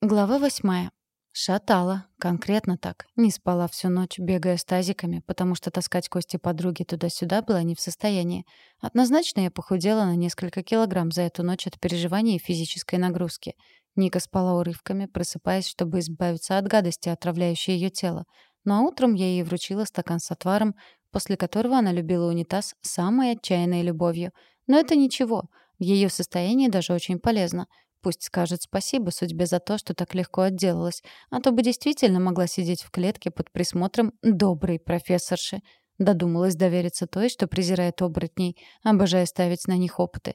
Глава восьмая. Шатала. Конкретно так. Не спала всю ночь, бегая с тазиками, потому что таскать кости подруги туда-сюда была не в состоянии. Однозначно я похудела на несколько килограмм за эту ночь от переживаний и физической нагрузки. Ника спала урывками, просыпаясь, чтобы избавиться от гадости, отравляющей ее тело. Ну а утром я ей вручила стакан с отваром, после которого она любила унитаз самой отчаянной любовью. Но это ничего. В ее состоянии даже очень полезно — Пусть скажет спасибо судьбе за то, что так легко отделалась, а то бы действительно могла сидеть в клетке под присмотром доброй профессорши. Додумалась довериться той, что презирает оборотней, обожая ставить на них опыты.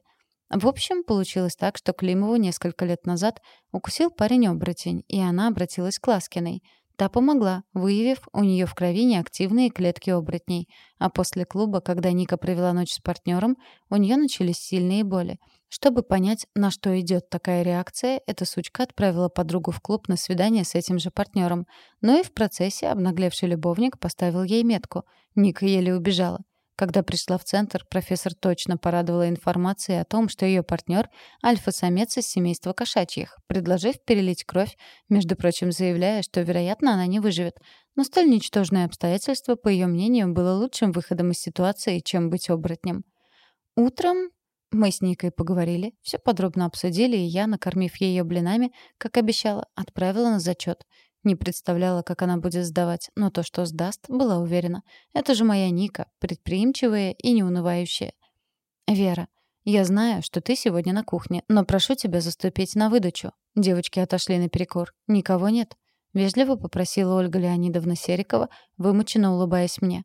В общем, получилось так, что Климову несколько лет назад укусил парень-оборотень, и она обратилась к Ласкиной — Та помогла, выявив у нее в крови неактивные клетки оборотней. А после клуба, когда Ника провела ночь с партнером, у нее начались сильные боли. Чтобы понять, на что идет такая реакция, эта сучка отправила подругу в клуб на свидание с этим же партнером. Но и в процессе обнаглевший любовник поставил ей метку. Ника еле убежала. Когда пришла в центр, профессор точно порадовала информацией о том, что ее партнер — альфа-самец из семейства кошачьих, предложив перелить кровь, между прочим, заявляя, что, вероятно, она не выживет. Но столь ничтожное обстоятельство, по ее мнению, было лучшим выходом из ситуации, чем быть оборотнем. Утром мы с Никой поговорили, все подробно обсудили, и я, накормив ее блинами, как обещала, отправила на зачет. Не представляла, как она будет сдавать, но то, что сдаст, была уверена. Это же моя Ника, предприимчивая и неунывающая. «Вера, я знаю, что ты сегодня на кухне, но прошу тебя заступить на выдачу». Девочки отошли наперекор. «Никого нет?» Вежливо попросила Ольга Леонидовна Серикова, вымученно улыбаясь мне.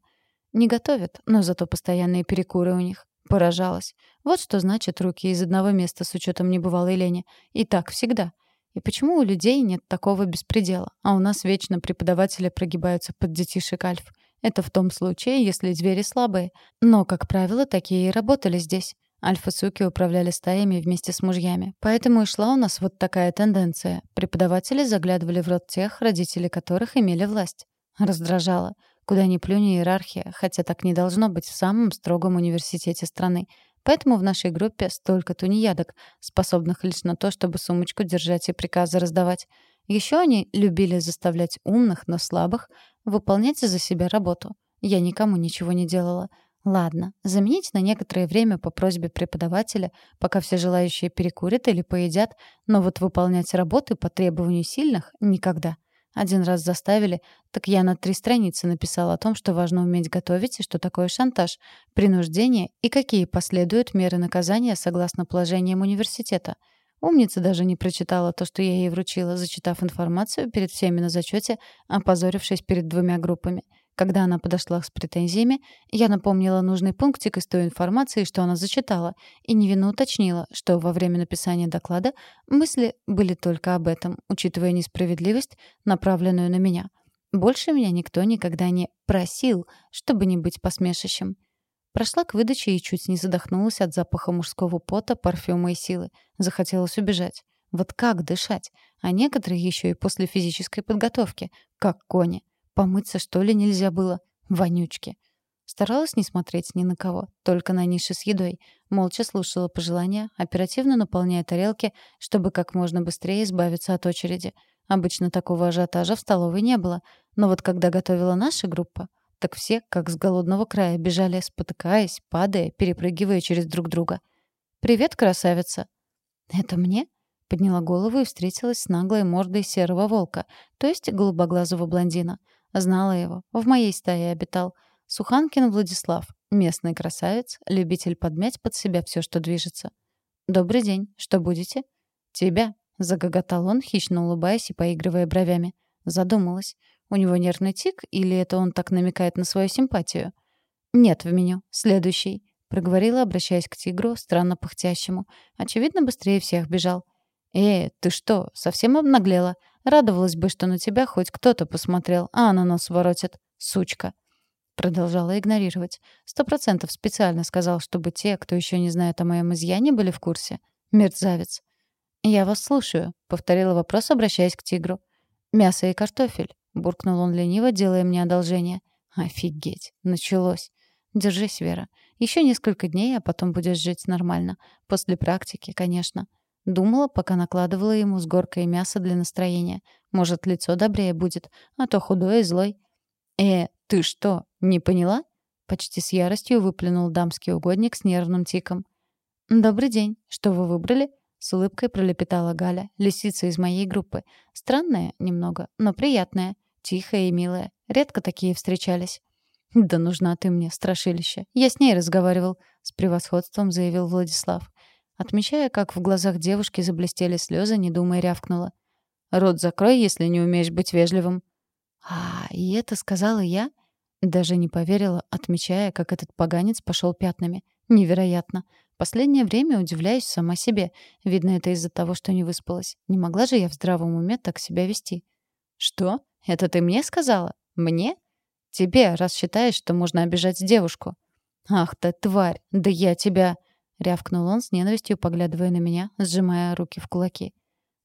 «Не готовят, но зато постоянные перекуры у них». Поражалась. Вот что значит руки из одного места с учетом небывалой лени. И так всегда. И почему у людей нет такого беспредела, а у нас вечно преподаватели прогибаются под детишек альф? Это в том случае, если звери слабые. Но, как правило, такие и работали здесь. Альфа-суки управляли стаями вместе с мужьями. Поэтому и шла у нас вот такая тенденция. Преподаватели заглядывали в рот тех, родители которых имели власть. Раздражало. Куда ни плюнь иерархия, хотя так не должно быть в самом строгом университете страны. Поэтому в нашей группе столько тунеядок, способных лишь на то, чтобы сумочку держать и приказы раздавать. Еще они любили заставлять умных, но слабых выполнять за себя работу. Я никому ничего не делала. Ладно, заменить на некоторое время по просьбе преподавателя, пока все желающие перекурят или поедят, но вот выполнять работы по требованию сильных — никогда. Один раз заставили, так я на три страницы написала о том, что важно уметь готовить и что такое шантаж, принуждение и какие последуют меры наказания согласно положениям университета. Умница даже не прочитала то, что я ей вручила, зачитав информацию перед всеми на зачете, опозорившись перед двумя группами — когда она подошла с претензиями, я напомнила нужный пунктик из той информации, что она зачитала, и невинно уточнила, что во время написания доклада мысли были только об этом, учитывая несправедливость, направленную на меня. Больше меня никто никогда не просил, чтобы не быть посмешищем. Прошла к выдаче и чуть не задохнулась от запаха мужского пота, парфюма и силы. Захотелось убежать. Вот как дышать? А некоторые еще и после физической подготовки, как кони. Помыться, что ли, нельзя было? Вонючки. Старалась не смотреть ни на кого, только на ниши с едой. Молча слушала пожелания, оперативно наполняя тарелки, чтобы как можно быстрее избавиться от очереди. Обычно такого ажиотажа в столовой не было. Но вот когда готовила наша группа, так все, как с голодного края, бежали, спотыкаясь, падая, перепрыгивая через друг друга. «Привет, красавица!» «Это мне?» Подняла голову и встретилась с наглой мордой серого волка, то есть голубоглазого блондина. Знала его. В моей стае обитал. Суханкин Владислав. Местный красавец, любитель подмять под себя все, что движется. «Добрый день. Что будете?» «Тебя», — загоготал он, хищно улыбаясь и поигрывая бровями. Задумалась. У него нервный тик или это он так намекает на свою симпатию? «Нет в меню. Следующий», — проговорила, обращаясь к тигру, странно пыхтящему. Очевидно, быстрее всех бежал. «Э, ты что, совсем обнаглела? Радовалась бы, что на тебя хоть кто-то посмотрел, а она нос воротит. Сучка!» Продолжала игнорировать. Сто процентов специально сказал, чтобы те, кто еще не знает о моем изъяне, были в курсе. Мерзавец. «Я вас слушаю», — повторила вопрос, обращаясь к тигру. «Мясо и картофель», — буркнул он лениво, делая мне одолжение. «Офигеть! Началось!» «Держись, Вера. Еще несколько дней, а потом будешь жить нормально. После практики, конечно». Думала, пока накладывала ему с горкой мяса для настроения. Может, лицо добрее будет, а то худой и злой. «Э, ты что, не поняла?» Почти с яростью выплюнул дамский угодник с нервным тиком. «Добрый день. Что вы выбрали?» С улыбкой пролепетала Галя, лисица из моей группы. Странная немного, но приятная. Тихая и милая. Редко такие встречались. «Да нужна ты мне, страшилище. Я с ней разговаривал», — с превосходством заявил Владислав. Отмечая, как в глазах девушки заблестели слезы, не думая, рявкнула. «Рот закрой, если не умеешь быть вежливым». «А, и это сказала я?» Даже не поверила, отмечая, как этот поганец пошел пятнами. Невероятно. Последнее время удивляюсь сама себе. Видно, это из-за того, что не выспалась. Не могла же я в здравом уме так себя вести. «Что? Это ты мне сказала? Мне?» «Тебе, раз считаешь, что можно обижать девушку». «Ах ты, тварь! Да я тебя...» — рявкнул он с ненавистью, поглядывая на меня, сжимая руки в кулаки.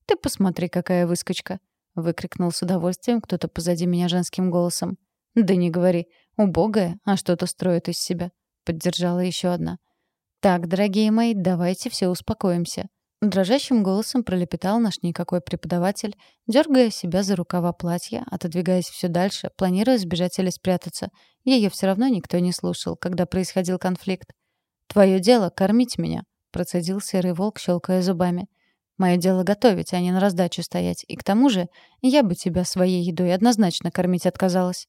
«Ты посмотри, какая выскочка!» — выкрикнул с удовольствием кто-то позади меня женским голосом. «Да не говори. Убогая, а что-то строит из себя», — поддержала еще одна. «Так, дорогие мои, давайте все успокоимся». Дрожащим голосом пролепетал наш никакой преподаватель, дергая себя за рукава платья, отодвигаясь все дальше, планируя сбежать или спрятаться. Ее все равно никто не слушал, когда происходил конфликт. «Твое дело — кормить меня», — процедил серый волк, щелкая зубами. «Мое дело готовить, а не на раздачу стоять. И к тому же я бы тебя своей едой однозначно кормить отказалась».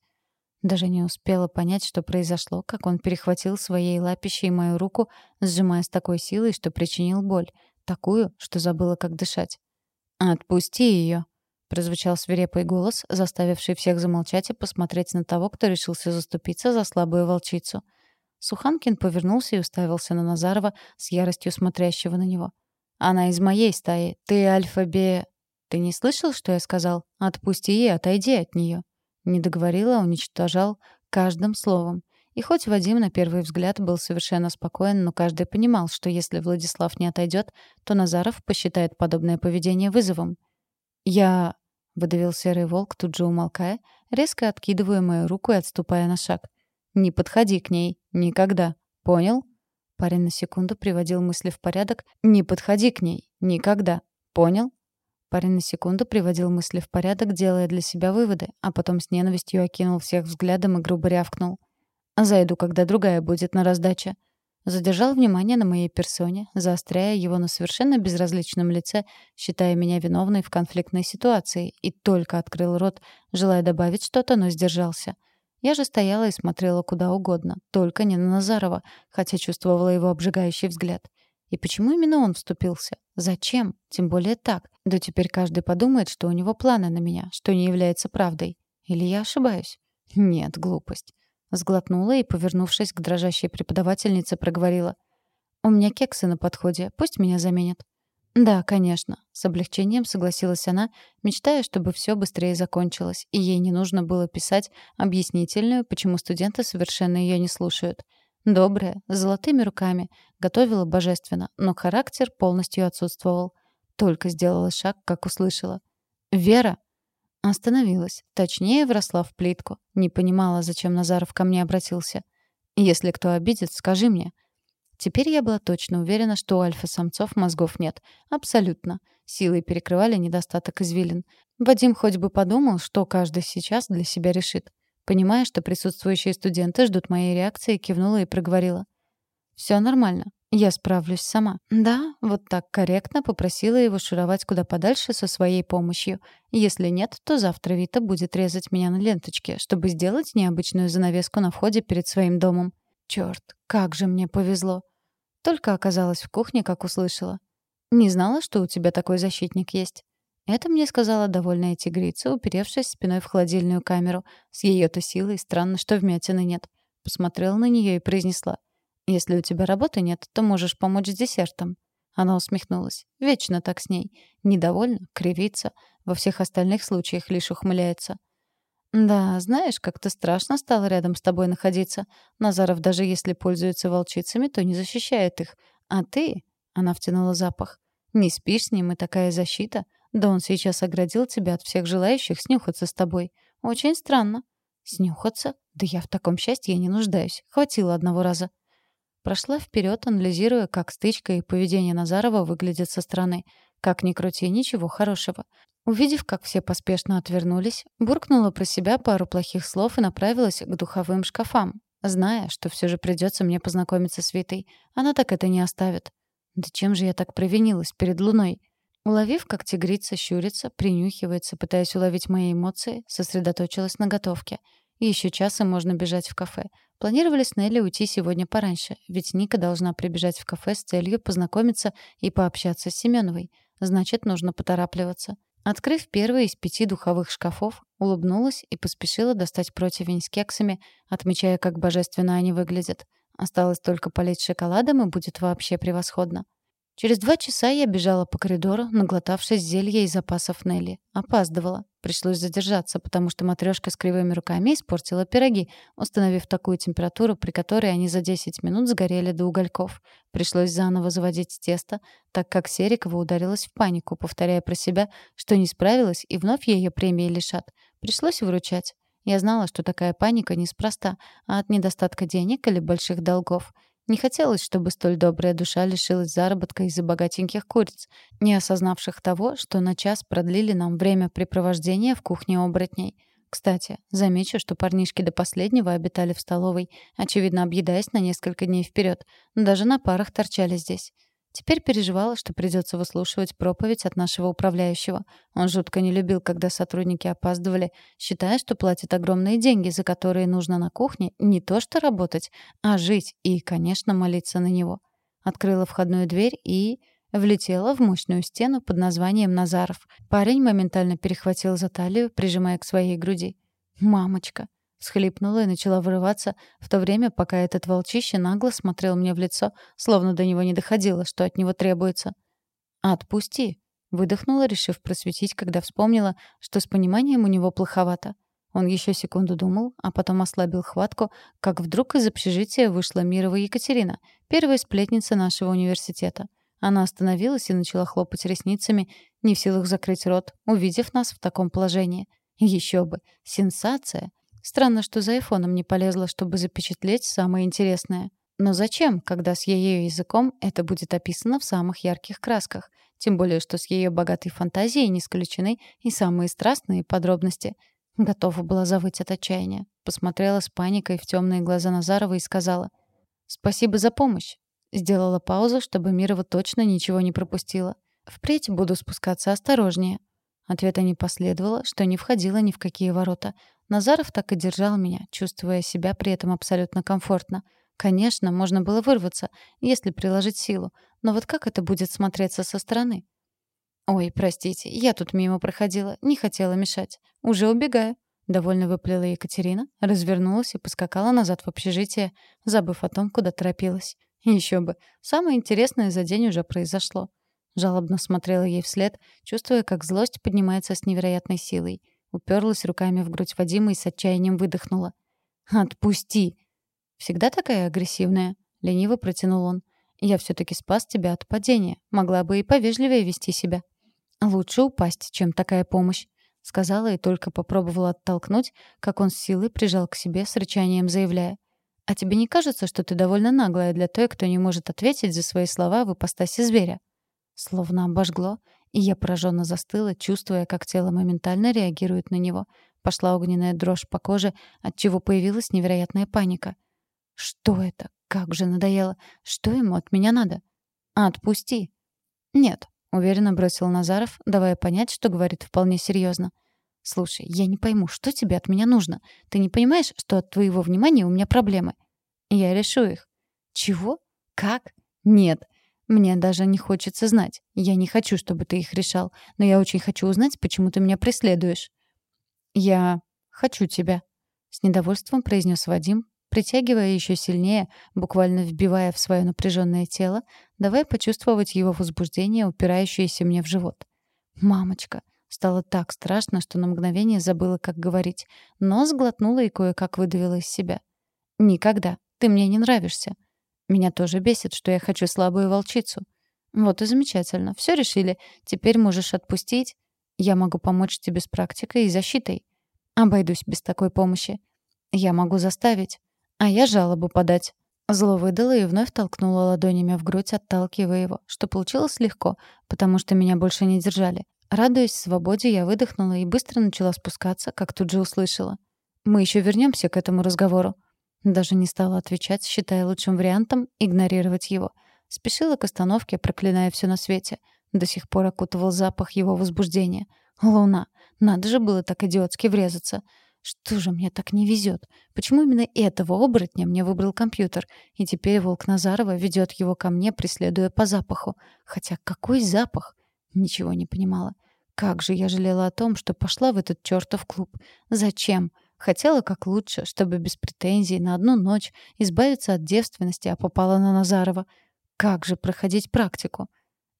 Даже не успела понять, что произошло, как он перехватил своей лапищей мою руку, сжимая с такой силой, что причинил боль. Такую, что забыла, как дышать. «Отпусти ее!» — прозвучал свирепый голос, заставивший всех замолчать и посмотреть на того, кто решился заступиться за слабую волчицу. Суханкин повернулся и уставился на Назарова с яростью смотрящего на него. «Она из моей стаи. Ты альфа-бе...» «Ты не слышал, что я сказал? Отпусти и отойди от нее!» Не договорила, уничтожал каждым словом. И хоть Вадим на первый взгляд был совершенно спокоен, но каждый понимал, что если Владислав не отойдет, то Назаров посчитает подобное поведение вызовом. «Я...» — выдавил серый волк, тут же умолкая, резко откидывая мою руку и отступая на шаг. «Не подходи к ней. Никогда. Понял?» Парень на секунду приводил мысли в порядок. «Не подходи к ней. Никогда. Понял?» Парень на секунду приводил мысли в порядок, делая для себя выводы, а потом с ненавистью окинул всех взглядом и грубо рявкнул. «Зайду, когда другая будет на раздаче». Задержал внимание на моей персоне, заостряя его на совершенно безразличном лице, считая меня виновной в конфликтной ситуации, и только открыл рот, желая добавить что-то, но сдержался. Я же стояла и смотрела куда угодно, только не на Назарова, хотя чувствовала его обжигающий взгляд. И почему именно он вступился? Зачем? Тем более так. Да теперь каждый подумает, что у него планы на меня, что не является правдой. Или я ошибаюсь? Нет, глупость. Сглотнула и, повернувшись к дрожащей преподавательнице, проговорила. «У меня кексы на подходе. Пусть меня заменят». «Да, конечно», — с облегчением согласилась она, мечтая, чтобы все быстрее закончилось, и ей не нужно было писать объяснительную, почему студенты совершенно ее не слушают. Добрая, с золотыми руками, готовила божественно, но характер полностью отсутствовал. Только сделала шаг, как услышала. «Вера!» Остановилась. Точнее, вросла в плитку. Не понимала, зачем Назаров ко мне обратился. «Если кто обидит, скажи мне». Теперь я была точно уверена, что у альфа-самцов мозгов нет. Абсолютно. Силой перекрывали недостаток извилин. Вадим хоть бы подумал, что каждый сейчас для себя решит. Понимая, что присутствующие студенты ждут моей реакции, кивнула и проговорила. «Все нормально. Я справлюсь сама». Да, вот так корректно попросила его шуровать куда подальше со своей помощью. Если нет, то завтра Вита будет резать меня на ленточке, чтобы сделать необычную занавеску на входе перед своим домом. Черт, как же мне повезло. Только оказалась в кухне, как услышала. «Не знала, что у тебя такой защитник есть». Это мне сказала довольная тигрица, уперевшись спиной в холодильную камеру. С ее-то силой странно, что вмятины нет. Посмотрела на нее и произнесла. «Если у тебя работы нет, то можешь помочь с десертом». Она усмехнулась. Вечно так с ней. Недовольна, кривится. Во всех остальных случаях лишь ухмыляется. «Да, знаешь, как-то страшно стало рядом с тобой находиться. Назаров даже если пользуется волчицами, то не защищает их. А ты...» — она втянула запах. «Не спишь с ним, и такая защита. Да он сейчас оградил тебя от всех желающих снюхаться с тобой. Очень странно. Снюхаться? Да я в таком счастье не нуждаюсь. Хватило одного раза. Прошла вперед, анализируя, как стычка и поведение Назарова выглядят со стороны. Как ни крути, ничего хорошего. Увидев, как все поспешно отвернулись, буркнула про себя пару плохих слов и направилась к духовым шкафам, зная, что все же придется мне познакомиться с Витой. Она так это не оставит. Да чем же я так провинилась перед луной? Уловив, как тигрица щурится, принюхивается, пытаясь уловить мои эмоции, сосредоточилась на готовке. Еще час и можно бежать в кафе. Планировали с Нелли уйти сегодня пораньше, ведь Ника должна прибежать в кафе с целью познакомиться и пообщаться с Семеновой. Значит, нужно поторапливаться. Открыв первый из пяти духовых шкафов, улыбнулась и поспешила достать противень с кексами, отмечая, как божественно они выглядят. Осталось только полить шоколадом, и будет вообще превосходно. Через два часа я бежала по коридору, наглотавшись зелья из запасов Нелли. Опаздывала. Пришлось задержаться, потому что матрешка с кривыми руками испортила пироги, установив такую температуру, при которой они за 10 минут сгорели до угольков. Пришлось заново заводить тесто, так как Серикова ударилась в панику, повторяя про себя, что не справилась и вновь ее премии лишат. Пришлось выручать. Я знала, что такая паника неспроста, а от недостатка денег или больших долгов. Не хотелось, чтобы столь добрая душа лишилась заработка из-за богатеньких куриц, не осознавших того, что на час продлили нам время препровождения в кухне оборотней. Кстати, замечу, что парнишки до последнего обитали в столовой, очевидно, объедаясь на несколько дней вперед. Даже на парах торчали здесь. Теперь переживала, что придется выслушивать проповедь от нашего управляющего. Он жутко не любил, когда сотрудники опаздывали, считая, что платят огромные деньги, за которые нужно на кухне не то что работать, а жить и, конечно, молиться на него. Открыла входную дверь и... Влетела в мощную стену под названием Назаров. Парень моментально перехватил за талию, прижимая к своей груди. «Мамочка!» Схлипнула и начала вырываться, в то время, пока этот волчище нагло смотрел мне в лицо, словно до него не доходило, что от него требуется. «Отпусти!» — выдохнула, решив просветить, когда вспомнила, что с пониманием у него плоховато. Он еще секунду думал, а потом ослабил хватку, как вдруг из общежития вышла Мирова Екатерина, первая сплетница нашего университета. Она остановилась и начала хлопать ресницами, не в силах закрыть рот, увидев нас в таком положении. Еще бы! Сенсация! Странно, что за айфоном не полезла, чтобы запечатлеть самое интересное. Но зачем, когда с ее языком это будет описано в самых ярких красках? Тем более, что с ее богатой фантазией не исключены и самые страстные подробности. Готова была завыть от отчаяния. Посмотрела с паникой в темные глаза Назарова и сказала «Спасибо за помощь». Сделала паузу, чтобы Мирова точно ничего не пропустила. «Впредь буду спускаться осторожнее». Ответа не последовало, что не входило ни в какие ворота. Назаров так и держал меня, чувствуя себя при этом абсолютно комфортно. Конечно, можно было вырваться, если приложить силу, но вот как это будет смотреться со стороны? «Ой, простите, я тут мимо проходила, не хотела мешать. Уже убегаю». Довольно выплела Екатерина, развернулась и поскакала назад в общежитие, забыв о том, куда торопилась. Еще бы, самое интересное за день уже произошло. Жалобно смотрела ей вслед, чувствуя, как злость поднимается с невероятной силой — Уперлась руками в грудь Вадима и с отчаянием выдохнула. «Отпусти!» «Всегда такая агрессивная?» — лениво протянул он. «Я все-таки спас тебя от падения. Могла бы и повежливее вести себя». «Лучше упасть, чем такая помощь», — сказала и только попробовала оттолкнуть, как он с силой прижал к себе с рычанием, заявляя. «А тебе не кажется, что ты довольно наглая для той, кто не может ответить за свои слова в ипостаси зверя?» Словно обожгло, и я пораженно застыла, чувствуя, как тело моментально реагирует на него. Пошла огненная дрожь по коже, от чего появилась невероятная паника. Что это? Как же надоело. Что ему от меня надо? Отпусти. Нет, уверенно бросил Назаров, давая понять, что говорит вполне серьезно. Слушай, я не пойму, что тебе от меня нужно? Ты не понимаешь, что от твоего внимания у меня проблемы? Я решу их. Чего? Как? Нет, мне даже не хочется знать. Я не хочу, чтобы ты их решал, но я очень хочу узнать, почему ты меня преследуешь. Я хочу тебя, с недовольством произнес Вадим, притягивая еще сильнее, буквально вбивая в свое напряженное тело, давая почувствовать его возбуждение, упирающееся мне в живот. Мамочка, стало так страшно, что на мгновение забыла, как говорить, но сглотнула и кое-как выдавила из себя. Никогда. Ты мне не нравишься. Меня тоже бесит, что я хочу слабую волчицу. Вот и замечательно. Все решили. Теперь можешь отпустить. Я могу помочь тебе с практикой и защитой. Обойдусь без такой помощи. Я могу заставить. А я жалобу подать. Зло выдала и вновь толкнула ладонями в грудь, отталкивая его, что получилось легко, потому что меня больше не держали. Радуясь свободе, я выдохнула и быстро начала спускаться, как тут же услышала. «Мы еще вернемся к этому разговору». Даже не стала отвечать, считая лучшим вариантом игнорировать его. Спешила к остановке, проклиная все на свете. До сих пор окутывал запах его возбуждения. Луна. Надо же было так идиотски врезаться. Что же мне так не везет? Почему именно этого оборотня мне выбрал компьютер? И теперь волк Назарова ведет его ко мне, преследуя по запаху. Хотя какой запах? Ничего не понимала. Как же я жалела о том, что пошла в этот чертов клуб. Зачем? Хотела как лучше, чтобы без претензий на одну ночь избавиться от девственности, а попала на Назарова. Как же проходить практику?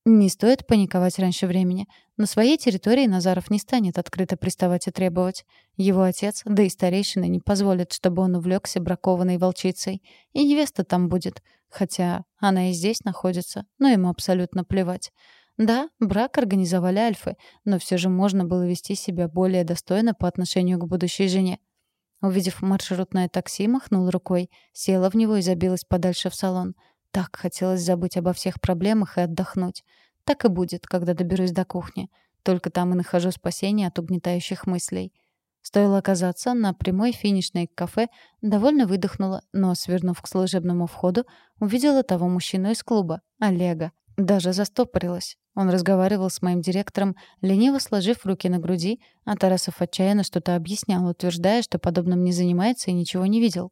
Не стоит паниковать раньше времени. На своей территории Назаров не станет открыто приставать и требовать. Его отец, да и старейшины не позволят, чтобы он увлекся бракованной волчицей. И невеста там будет. Хотя она и здесь находится, но ему абсолютно плевать. Да, брак организовали альфы, но все же можно было вести себя более достойно по отношению к будущей жене. Увидев маршрутное такси, махнул рукой, села в него и забилась подальше в салон. Так хотелось забыть обо всех проблемах и отдохнуть. Так и будет, когда доберусь до кухни. Только там и нахожу спасение от угнетающих мыслей. Стоило оказаться на прямой финишной кафе, довольно выдохнула, но, свернув к служебному входу, увидела того мужчину из клуба, Олега. Даже застопорилась. Он разговаривал с моим директором, лениво сложив руки на груди, а Тарасов отчаянно что-то объяснял, утверждая, что подобным не занимается и ничего не видел.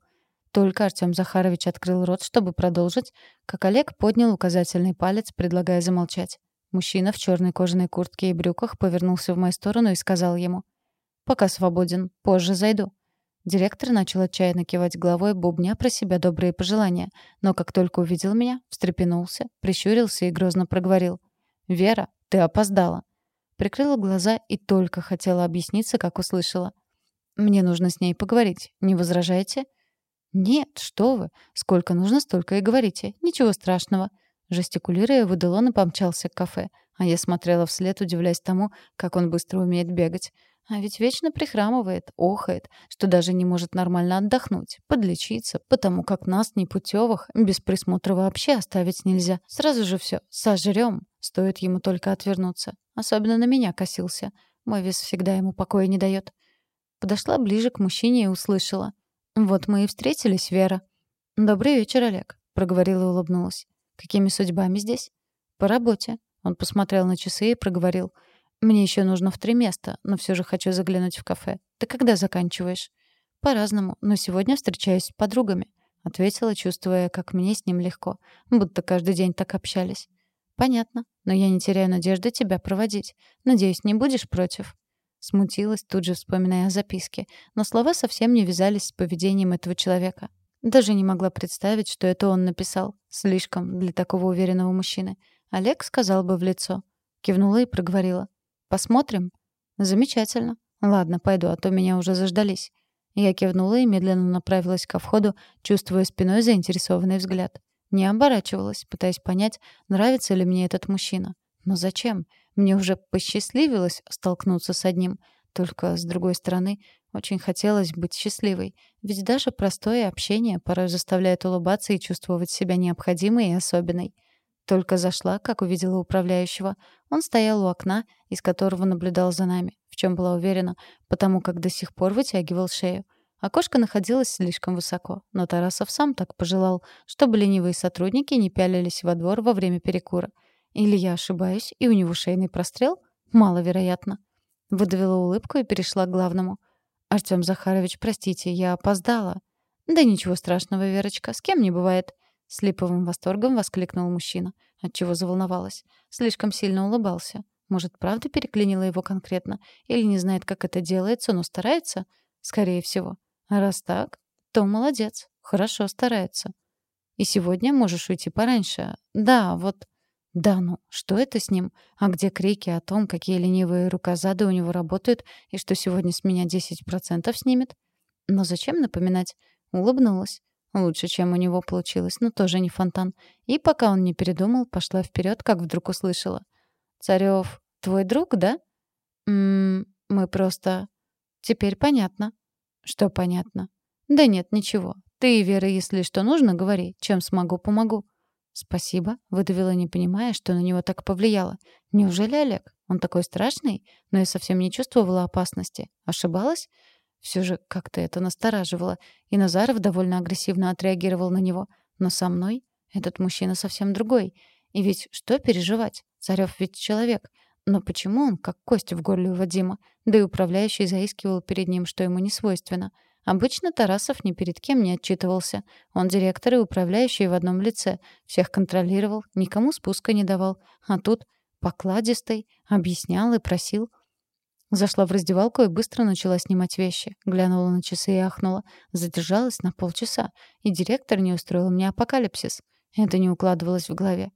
Только Артём Захарович открыл рот, чтобы продолжить, как Олег поднял указательный палец, предлагая замолчать. Мужчина в черной кожаной куртке и брюках повернулся в мою сторону и сказал ему «Пока свободен, позже зайду». Директор начал отчаянно кивать головой, бубня про себя добрые пожелания, но как только увидел меня, встрепенулся, прищурился и грозно проговорил. «Вера, ты опоздала». Прикрыла глаза и только хотела объясниться, как услышала. «Мне нужно с ней поговорить. Не возражаете?» «Нет, что вы. Сколько нужно, столько и говорите. Ничего страшного». Жестикулируя, выдал и помчался к кафе. А я смотрела вслед, удивляясь тому, как он быстро умеет бегать. А ведь вечно прихрамывает, охает, что даже не может нормально отдохнуть, подлечиться, потому как нас, непутевых, без присмотра вообще оставить нельзя. Сразу же все сожрем, стоит ему только отвернуться. Особенно на меня косился. Мой вес всегда ему покоя не дает. Подошла ближе к мужчине и услышала. «Вот мы и встретились, Вера». «Добрый вечер, Олег», — проговорила и улыбнулась. «Какими судьбами здесь?» «По работе». Он посмотрел на часы и проговорил. Мне еще нужно в три места, но все же хочу заглянуть в кафе. Ты когда заканчиваешь? По-разному, но сегодня встречаюсь с подругами, ответила, чувствуя, как мне с ним легко, будто каждый день так общались. Понятно, но я не теряю надежды тебя проводить. Надеюсь, не будешь против? Смутилась, тут же вспоминая о записке, но слова совсем не вязались с поведением этого человека. Даже не могла представить, что это он написал. Слишком для такого уверенного мужчины. Олег сказал бы в лицо. Кивнула и проговорила. Посмотрим? Замечательно. Ладно, пойду, а то меня уже заждались. Я кивнула и медленно направилась ко входу, чувствуя спиной заинтересованный взгляд. Не оборачивалась, пытаясь понять, нравится ли мне этот мужчина. Но зачем? Мне уже посчастливилось столкнуться с одним. Только, с другой стороны, очень хотелось быть счастливой. Ведь даже простое общение порой заставляет улыбаться и чувствовать себя необходимой и особенной. Только зашла, как увидела управляющего. Он стоял у окна, из которого наблюдал за нами, в чем была уверена, потому как до сих пор вытягивал шею. Окошко находилось слишком высоко, но Тарасов сам так пожелал, чтобы ленивые сотрудники не пялились во двор во время перекура. Или я ошибаюсь, и у него шейный прострел? Маловероятно. Выдавила улыбку и перешла к главному. «Артём Захарович, простите, я опоздала». «Да ничего страшного, Верочка, с кем не бывает. С липовым восторгом воскликнул мужчина, отчего заволновалась. Слишком сильно улыбался. Может, правда переклинила его конкретно? Или не знает, как это делается, но старается? Скорее всего. А раз так, то молодец. Хорошо старается. И сегодня можешь уйти пораньше. Да, вот... Да ну, что это с ним? А где крики о том, какие ленивые рукозады у него работают и что сегодня с меня 10% снимет? Но зачем напоминать? Улыбнулась. Лучше, чем у него получилось, но тоже не фонтан. И пока он не передумал, пошла вперед, как вдруг услышала. «Царёв, твой друг, да?» «Ммм, мы просто...» «Теперь понятно». «Что понятно?» «Да нет, ничего. Ты, Вера, если что нужно, говори. Чем смогу, помогу». «Спасибо», — выдавила, не понимая, что на него так повлияло. «Неужели Олег? Он такой страшный? Но я совсем не чувствовала опасности. Ошибалась?» Все же как-то это настораживало, и Назаров довольно агрессивно отреагировал на него. Но со мной этот мужчина совсем другой. И ведь что переживать? Царев ведь человек. Но почему он как кость в горле у Вадима? Да и управляющий заискивал перед ним, что ему не свойственно. Обычно Тарасов ни перед кем не отчитывался. Он директор и управляющий в одном лице. Всех контролировал, никому спуска не давал. А тут покладистый, объяснял и просил. Зашла в раздевалку и быстро начала снимать вещи. Глянула на часы и ахнула. Задержалась на полчаса. И директор не устроил мне апокалипсис. Это не укладывалось в голове.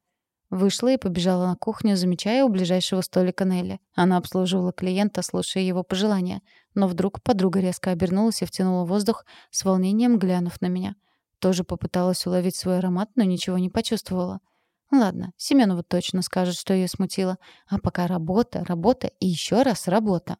Вышла и побежала на кухню, замечая у ближайшего столика Нелли. Она обслуживала клиента, слушая его пожелания. Но вдруг подруга резко обернулась и втянула воздух, с волнением глянув на меня. Тоже попыталась уловить свой аромат, но ничего не почувствовала. Ладно, Семенова точно скажет, что ее смутило. А пока работа, работа и еще раз работа.